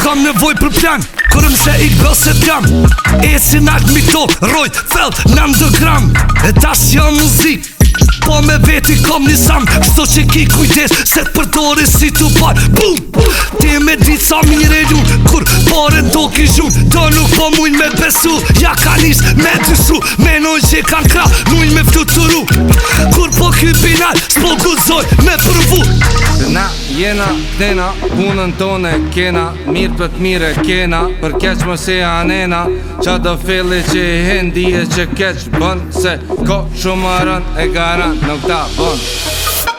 s'kam nevoj për plan Kërëm se i gëse t'jam E si nak mi to Rojt, felt, nëm dë gram E ta si jo muzik Po me veti kom një sam Sto që ki kujtes Se t'përdori si t'u par Bum! Ti me ditë sa mire ljun Kur pare do ki zhun Do nuk po mujnë me besu Ja ka nis me dysu Menoj që kan kra Mujnë me fluturu Kur po kjy binar S'po guzoj me përvu Na, Kena, dena punën tonë kena, mirë për të mire kena, për keqë më se anena, qa do feli që e hindi e që keqë bënë, se ko shumë më e gara nuk ta bënë.